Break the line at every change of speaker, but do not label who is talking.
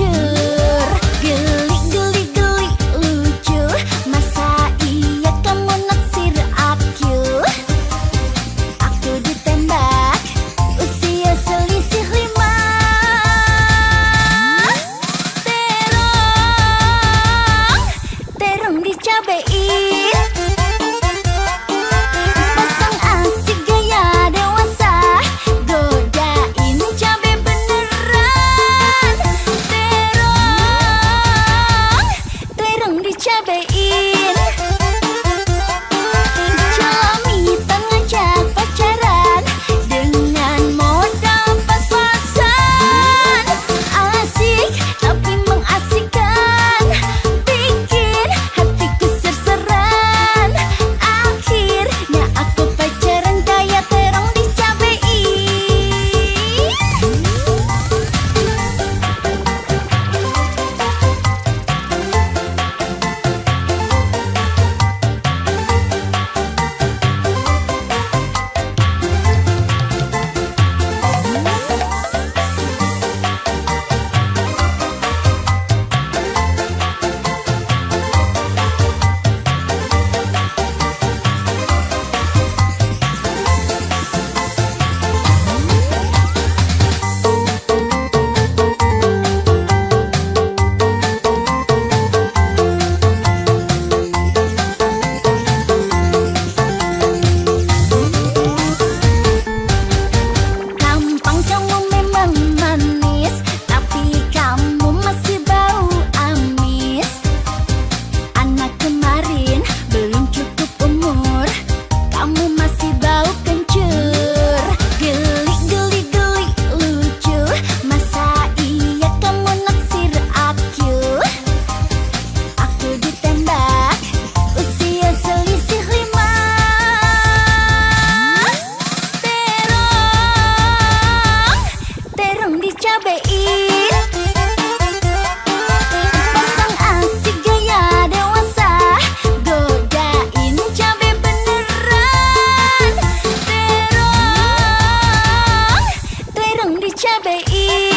you. baby. cabai